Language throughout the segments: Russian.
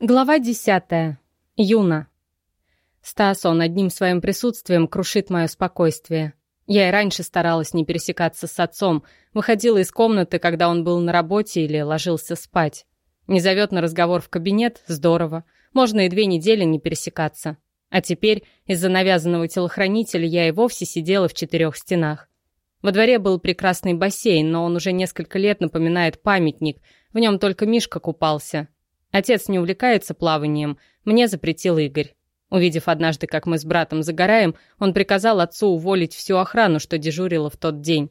Глава десятая. Юна. Стас, он одним своим присутствием крушит мое спокойствие. Я и раньше старалась не пересекаться с отцом, выходила из комнаты, когда он был на работе или ложился спать. Не зовет на разговор в кабинет – здорово. Можно и две недели не пересекаться. А теперь из-за навязанного телохранителя я и вовсе сидела в четырех стенах. Во дворе был прекрасный бассейн, но он уже несколько лет напоминает памятник. В нем только Мишка купался, Отец не увлекается плаванием, мне запретил Игорь. Увидев однажды, как мы с братом загораем, он приказал отцу уволить всю охрану, что дежурила в тот день.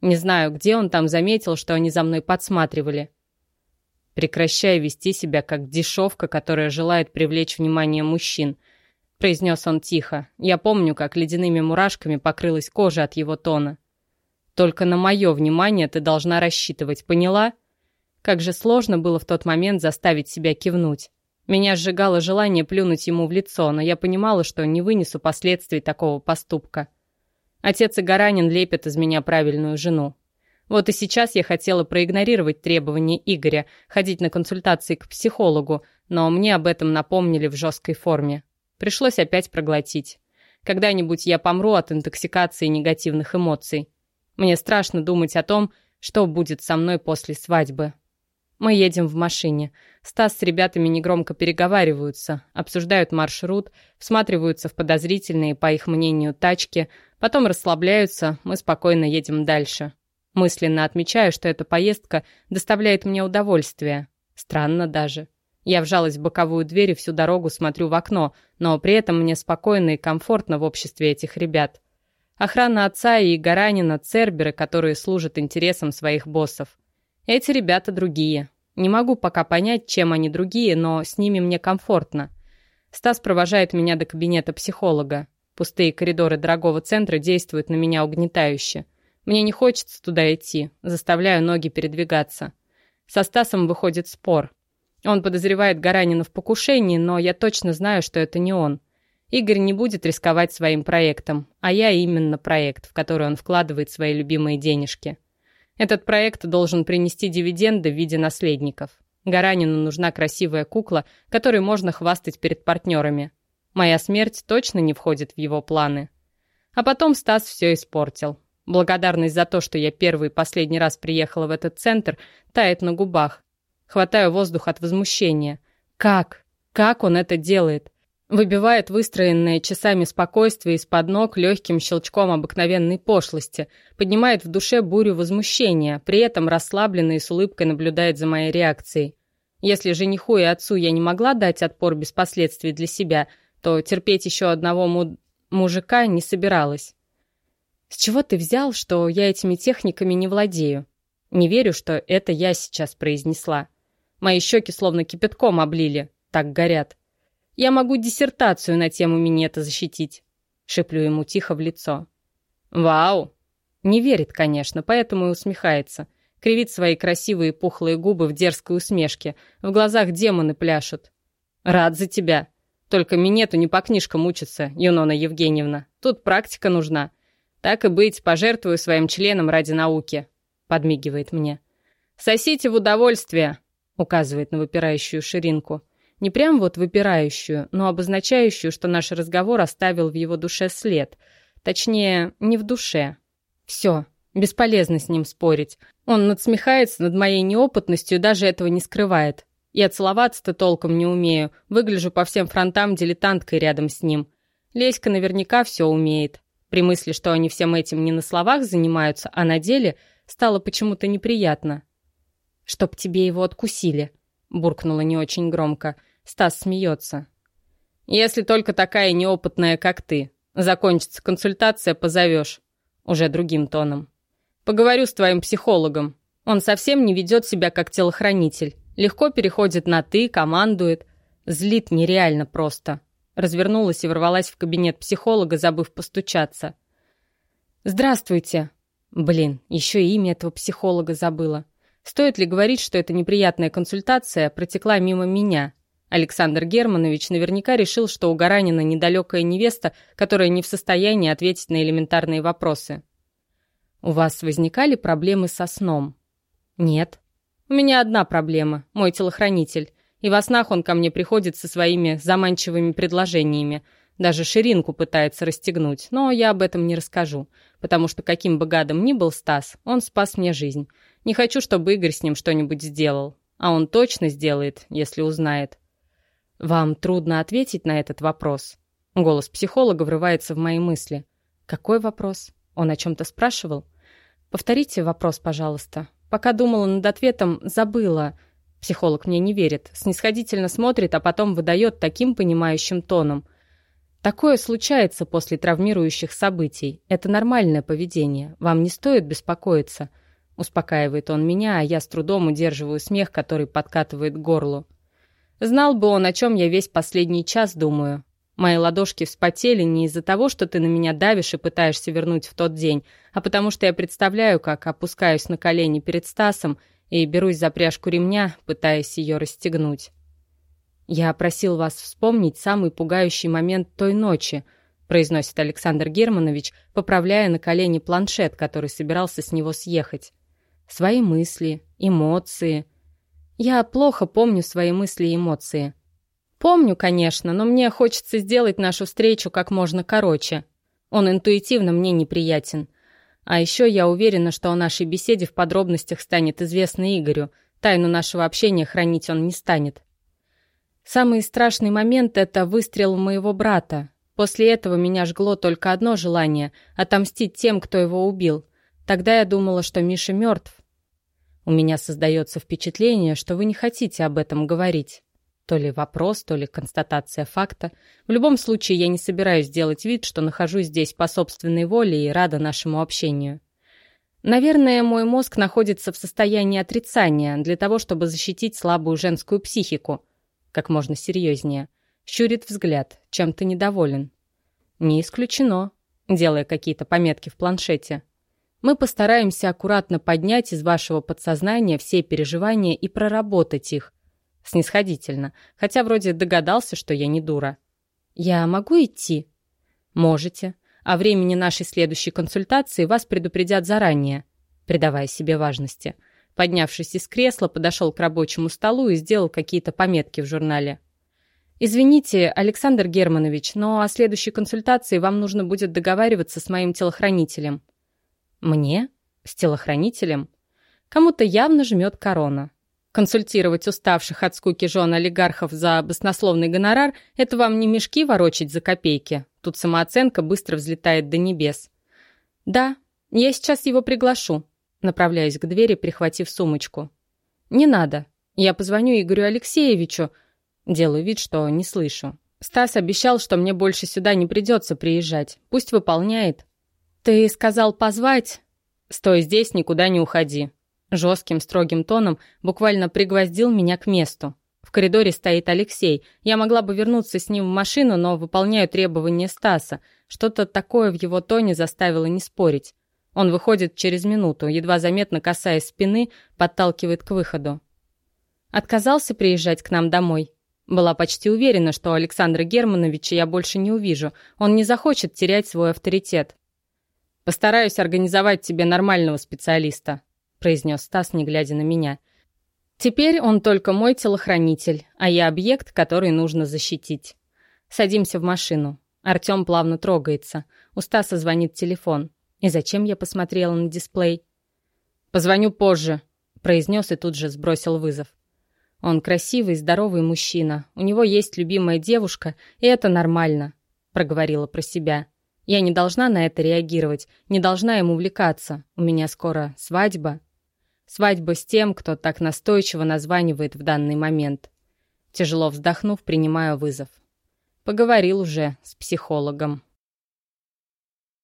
Не знаю, где он там заметил, что они за мной подсматривали. «Прекращай вести себя как дешевка, которая желает привлечь внимание мужчин», — произнес он тихо. Я помню, как ледяными мурашками покрылась кожа от его тона. «Только на мое внимание ты должна рассчитывать, поняла?» Как же сложно было в тот момент заставить себя кивнуть. Меня сжигало желание плюнуть ему в лицо, но я понимала, что не вынесу последствий такого поступка. Отец Гаранин лепят из меня правильную жену. Вот и сейчас я хотела проигнорировать требования Игоря, ходить на консультации к психологу, но мне об этом напомнили в жесткой форме. Пришлось опять проглотить. Когда-нибудь я помру от интоксикации негативных эмоций. Мне страшно думать о том, что будет со мной после свадьбы. Мы едем в машине. Стас с ребятами негромко переговариваются, обсуждают маршрут, всматриваются в подозрительные, по их мнению, тачки, потом расслабляются, мы спокойно едем дальше. Мысленно отмечаю, что эта поездка доставляет мне удовольствие. Странно даже. Я вжалась в боковую дверь и всю дорогу смотрю в окно, но при этом мне спокойно и комфортно в обществе этих ребят. Охрана отца и Гаранина — церберы, которые служат интересам своих боссов. Эти ребята другие. Не могу пока понять, чем они другие, но с ними мне комфортно. Стас провожает меня до кабинета психолога. Пустые коридоры дорогого центра действуют на меня угнетающе. Мне не хочется туда идти, заставляю ноги передвигаться. Со Стасом выходит спор. Он подозревает Гаранина в покушении, но я точно знаю, что это не он. Игорь не будет рисковать своим проектом, а я именно проект, в который он вкладывает свои любимые денежки. Этот проект должен принести дивиденды в виде наследников. Гаранину нужна красивая кукла, которой можно хвастать перед партнерами. Моя смерть точно не входит в его планы. А потом Стас все испортил. Благодарность за то, что я первый и последний раз приехала в этот центр, тает на губах. Хватаю воздух от возмущения. Как? Как он это делает? Выбивает выстроенное часами спокойствие из-под ног легким щелчком обыкновенной пошлости, поднимает в душе бурю возмущения, при этом расслабленно и с улыбкой наблюдает за моей реакцией. Если жениху и отцу я не могла дать отпор без последствий для себя, то терпеть еще одного му мужика не собиралась. С чего ты взял, что я этими техниками не владею? Не верю, что это я сейчас произнесла. Мои щеки словно кипятком облили, так горят. Я могу диссертацию на тему минета защитить. Шеплю ему тихо в лицо. Вау! Не верит, конечно, поэтому и усмехается. Кривит свои красивые пухлые губы в дерзкой усмешке. В глазах демоны пляшут. Рад за тебя. Только минету не по книжкам учится, Юнона Евгеньевна. Тут практика нужна. Так и быть, пожертвую своим членом ради науки. Подмигивает мне. Сосите в удовольствие, указывает на выпирающую ширинку. Не прям вот выпирающую, но обозначающую, что наш разговор оставил в его душе след. Точнее, не в душе. Все, бесполезно с ним спорить. Он надсмехается над моей неопытностью даже этого не скрывает. Я целоваться-то толком не умею, выгляжу по всем фронтам дилетанткой рядом с ним. Леська наверняка все умеет. При мысли, что они всем этим не на словах занимаются, а на деле, стало почему-то неприятно. «Чтоб тебе его откусили», — буркнула не очень громко — Стас смеется. «Если только такая неопытная, как ты. Закончится консультация, позовешь». Уже другим тоном. «Поговорю с твоим психологом. Он совсем не ведет себя как телохранитель. Легко переходит на «ты», командует. Злит нереально просто». Развернулась и ворвалась в кабинет психолога, забыв постучаться. «Здравствуйте!» Блин, еще и имя этого психолога забыла. Стоит ли говорить, что эта неприятная консультация протекла мимо меня? Александр Германович наверняка решил, что у Гаранина недалекая невеста, которая не в состоянии ответить на элементарные вопросы. «У вас возникали проблемы со сном?» «Нет». «У меня одна проблема. Мой телохранитель. И во снах он ко мне приходит со своими заманчивыми предложениями. Даже ширинку пытается расстегнуть, но я об этом не расскажу, потому что каким бы гадом ни был Стас, он спас мне жизнь. Не хочу, чтобы Игорь с ним что-нибудь сделал. А он точно сделает, если узнает. Вам трудно ответить на этот вопрос. Голос психолога врывается в мои мысли. Какой вопрос? Он о чем-то спрашивал? Повторите вопрос, пожалуйста. Пока думала над ответом, забыла. Психолог мне не верит, снисходительно смотрит, а потом выдает таким понимающим тоном. Такое случается после травмирующих событий. Это нормальное поведение. Вам не стоит беспокоиться. Успокаивает он меня, а я с трудом удерживаю смех, который подкатывает к горлу. Знал бы он, о чем я весь последний час думаю. Мои ладошки вспотели не из-за того, что ты на меня давишь и пытаешься вернуть в тот день, а потому что я представляю, как опускаюсь на колени перед Стасом и берусь за пряжку ремня, пытаясь ее расстегнуть. «Я просил вас вспомнить самый пугающий момент той ночи», произносит Александр Германович, поправляя на колени планшет, который собирался с него съехать. «Свои мысли, эмоции». Я плохо помню свои мысли и эмоции. Помню, конечно, но мне хочется сделать нашу встречу как можно короче. Он интуитивно мне неприятен. А еще я уверена, что о нашей беседе в подробностях станет известно Игорю. Тайну нашего общения хранить он не станет. Самый страшный момент — это выстрел моего брата. После этого меня жгло только одно желание — отомстить тем, кто его убил. Тогда я думала, что Миша мертв. У меня создается впечатление, что вы не хотите об этом говорить. То ли вопрос, то ли констатация факта. В любом случае, я не собираюсь делать вид, что нахожусь здесь по собственной воле и рада нашему общению. Наверное, мой мозг находится в состоянии отрицания для того, чтобы защитить слабую женскую психику. Как можно серьезнее. Щурит взгляд, чем-то недоволен. Не исключено, делая какие-то пометки в планшете. Мы постараемся аккуратно поднять из вашего подсознания все переживания и проработать их, снисходительно, хотя вроде догадался, что я не дура. «Я могу идти?» «Можете. О времени нашей следующей консультации вас предупредят заранее», придавая себе важности. Поднявшись из кресла, подошел к рабочему столу и сделал какие-то пометки в журнале. «Извините, Александр Германович, но о следующей консультации вам нужно будет договариваться с моим телохранителем». «Мне? С телохранителем?» Кому-то явно жмет корона. Консультировать уставших от скуки жен олигархов за баснословный гонорар – это вам не мешки ворочать за копейки. Тут самооценка быстро взлетает до небес. «Да, я сейчас его приглашу», направляюсь к двери, прихватив сумочку. «Не надо. Я позвоню Игорю Алексеевичу». Делаю вид, что не слышу. Стас обещал, что мне больше сюда не придется приезжать. Пусть выполняет. «Ты сказал позвать?» «Стой здесь, никуда не уходи», Жестким, строгим тоном буквально пригвоздил меня к месту. В коридоре стоит Алексей. Я могла бы вернуться с ним в машину, но выполняю требования Стаса. Что-то такое в его тоне заставило не спорить. Он выходит через минуту, едва заметно касаясь спины, подталкивает к выходу. Отказался приезжать к нам домой. Была почти уверена, что Александра Германовича я больше не увижу. Он не захочет терять свой авторитет. Постараюсь организовать тебе нормального специалиста, произнес Стас, не глядя на меня. «Теперь он только мой телохранитель, а я объект, который нужно защитить. Садимся в машину. Артем плавно трогается. У Стаса звонит телефон. И зачем я посмотрела на дисплей? «Позвоню позже», — произнес и тут же сбросил вызов. Он красивый, здоровый мужчина. У него есть любимая девушка, и это нормально», — проговорила про себя. «Я не должна на это реагировать, не должна им увлекаться. У меня скоро свадьба». Свадьба с тем, кто так настойчиво названивает в данный момент. Тяжело вздохнув, принимаю вызов. Поговорил уже с психологом.